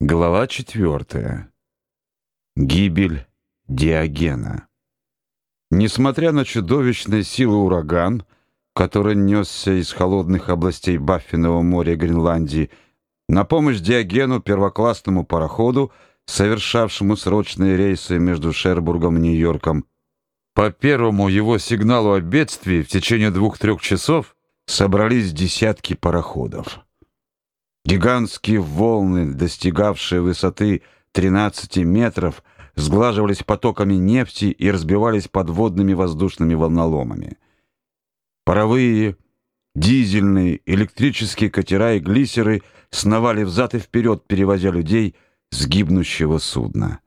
Глава четвертая. Гибель Диогена. Несмотря на чудовищные силы ураган, который несся из холодных областей Баффинного моря Гренландии, на помощь Диогену, первоклассному пароходу, совершавшему срочные рейсы между Шербургом и Нью-Йорком, по первому его сигналу о бедствии в течение двух-трех часов собрались десятки пароходов. Гигантские волны, достигавшие высоты 13 метров, сглаживались потоками нефти и разбивались подводными воздушными волноломами. Паровые, дизельные, электрические катера и глиссеры сновали взад и вперед, перевозя людей с гибнущего судна.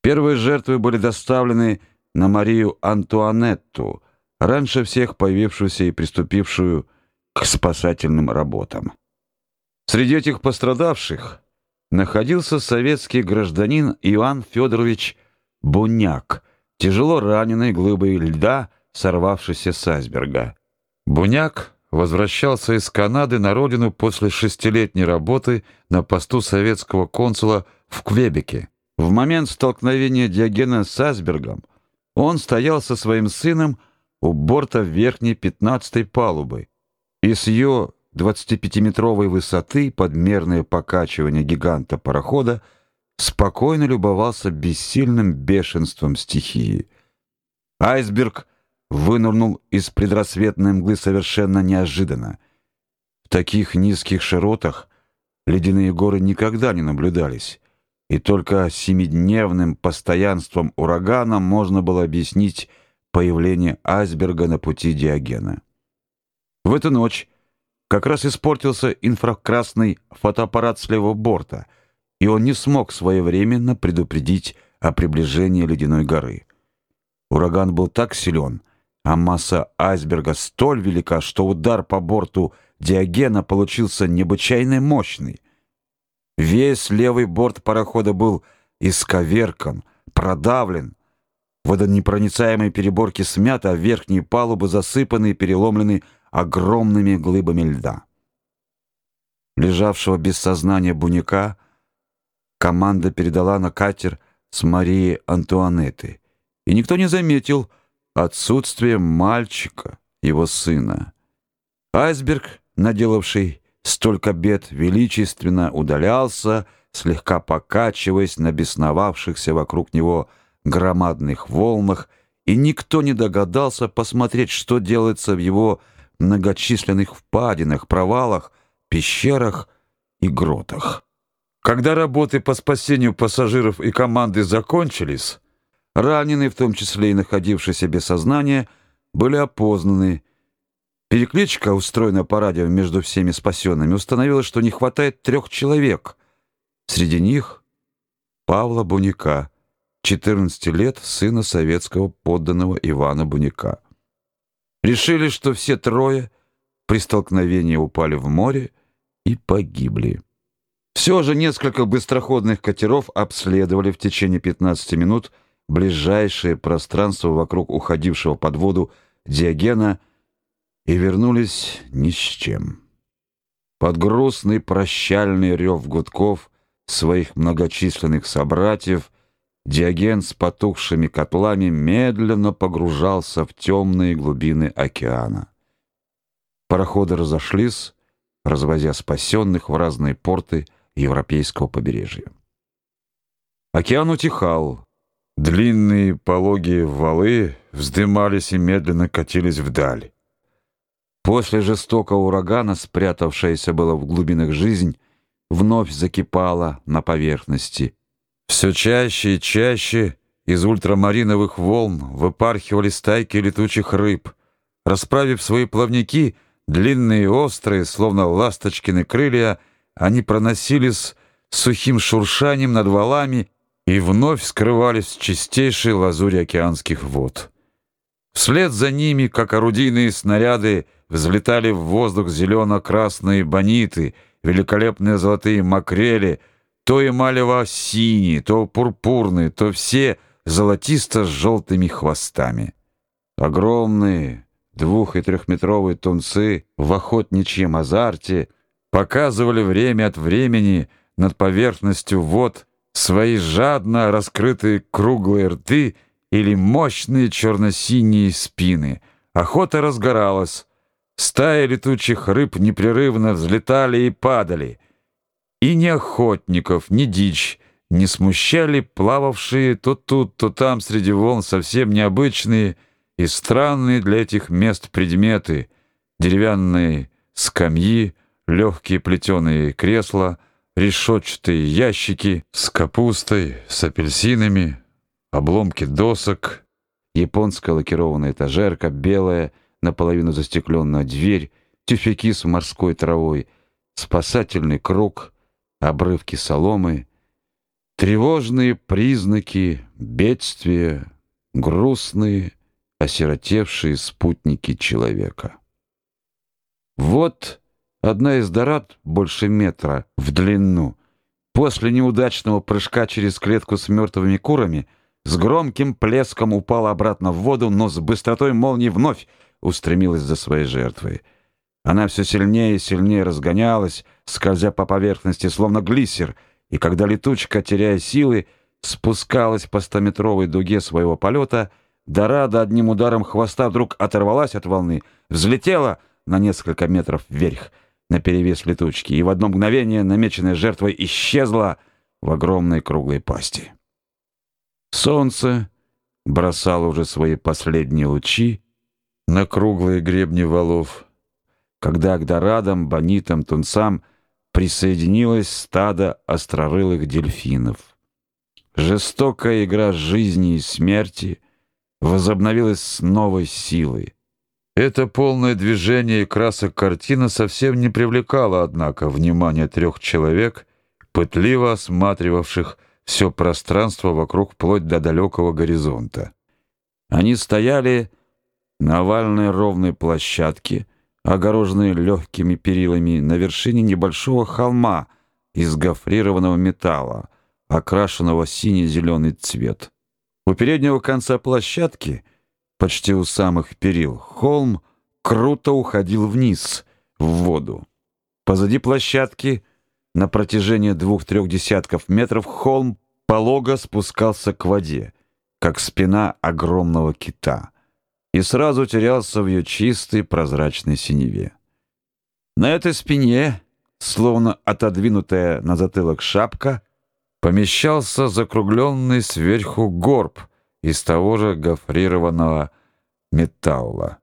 Первые жертвы были доставлены на Марию Антуанетту, раньше всех появившуюся и приступившую к спасательным работам. Среди этих пострадавших находился советский гражданин Иван Федорович Буняк, тяжело раненый глыбой льда, сорвавшийся с айсберга. Буняк возвращался из Канады на родину после шестилетней работы на посту советского консула в Квебеке. В момент столкновения Диогена с айсбергом он стоял со своим сыном у борта верхней пятнадцатой палубы, и с ее 25-метровой высоты подмерное покачивание гиганта парохода спокойно любовался бессильным бешенством стихии. Айсберг вынырнул из предрассветной мглы совершенно неожиданно. В таких низких широтах ледяные горы никогда не наблюдались, и только семидневным постоянством урагана можно было объяснить появление айсберга на пути Диогена. В эту ночь как раз испортился инфракрасный фотоаппарат с левого борта, и он не смог своевременно предупредить о приближении ледяной горы. Ураган был так силен, а масса айсберга столь велика, что удар по борту Диогена получился необычайно мощный. Весь левый борт парохода был исковеркан, продавлен, водонепроницаемые переборки смяты, а верхние палубы засыпаны и переломлены огромными глыбами льда. Лежавшего без сознания Буняка команда передала на катер с Марией Антуанетты, и никто не заметил отсутствия мальчика, его сына. Айсберг, наделавший столько бед, величественно удалялся, слегка покачиваясь на бесновавшихся вокруг него громадных волнах, и никто не догадался посмотреть, что делается в его многочисленных впадинах, провалах, пещерах и гротах. Когда работы по спасению пассажиров и команды закончились, раненые, в том числе и находившиеся без сознания, были опознаны. Перекличка, устроенная по радио между всеми спасенными, установила, что не хватает трех человек. Среди них Павла Буняка, 14 лет, сына советского подданного Ивана Буняка. Решили, что все трое при столкновении упали в море и погибли. Все же несколько быстроходных катеров обследовали в течение 15 минут ближайшее пространство вокруг уходившего под воду Диогена и вернулись ни с чем. Под грустный прощальный рев гудков своих многочисленных собратьев Диоген с потухшими котлами медленно погружался в темные глубины океана. Пароходы разошлись, развозя спасенных в разные порты европейского побережья. Океан утихал. Длинные пологие валы вздымались и медленно катились вдаль. После жестокого урагана, спрятавшаяся было в глубинах жизнь, вновь закипала на поверхности, все чаще и чаще из ультрамариновых волн выпархивали стайки летучих рыб. Расправив свои плавники, длинные и острые, словно ласточкины крылья, они проносились сухим шуршанием над валами и вновь скрывались в чистейшей лазури океанских вод. Вслед за ними, как орудийные снаряды, взлетали в воздух зелено-красные бониты, великолепные золотые макрели — то эмалево-синие, то пурпурные, то все золотисто с желтыми хвостами. Огромные двух- и трехметровые тунцы в охотничьем азарте показывали время от времени над поверхностью вод свои жадно раскрытые круглые рты или мощные черно-синие спины. Охота разгоралась. Стаи летучих рыб непрерывно взлетали и падали. И ни охотников, ни дичь не смущали плававшие то тут, то там среди волн совсем необычные и странные для этих мест предметы: деревянные скамьи, легкие плетеные кресла, решетчатые ящики с капустой, с апельсинами, обломки досок, японская лакированная этажерка, белая, наполовину застекленная дверь, тюфяки с морской травой, спасательный круг, обрывки соломы, тревожные признаки бедствия, грустные, осиротевшие спутники человека. Вот одна из дорад больше метра в длину. После неудачного прыжка через клетку с мертвыми курами с громким плеском упала обратно в воду, но с быстротой молнии вновь устремилась за своей жертвой. Она все сильнее и сильнее разгонялась, скользя по поверхности, словно глиссер, и когда летучка, теряя силы, спускалась по стометровой дуге своего полета, Дорада одним ударом хвоста вдруг оторвалась от волны, взлетела на несколько метров вверх, на перевес летучки, и в одно мгновение намеченная жертва исчезла в огромной круглой пасти. Солнце бросало уже свои последние лучи на круглые гребни валов, когда к дорадам, бонитам, тунцам присоединилось стадо острорылых дельфинов. Жестокая игра жизни и смерти возобновилась с новой силой. Это полное движение и красок картина совсем не привлекало, однако, внимания трех человек, пытливо осматривавших все пространство вокруг вплоть до далекого горизонта. Они стояли на овальной ровной площадке, огороженной легкими перилами на вершине небольшого холма из гофрированного металла, окрашенного сине-зеленый цвет. У переднего конца площадки, почти у самых перил, холм круто уходил вниз в воду. Позади площадки на протяжении двух-трех десятков метров холм полого спускался к воде, как спина огромного кита, и сразу терялся в ее чистой прозрачной синеве. На этой спине, словно отодвинутая на затылок шапка, помещался закругленный сверху горб из того же гофрированного металла.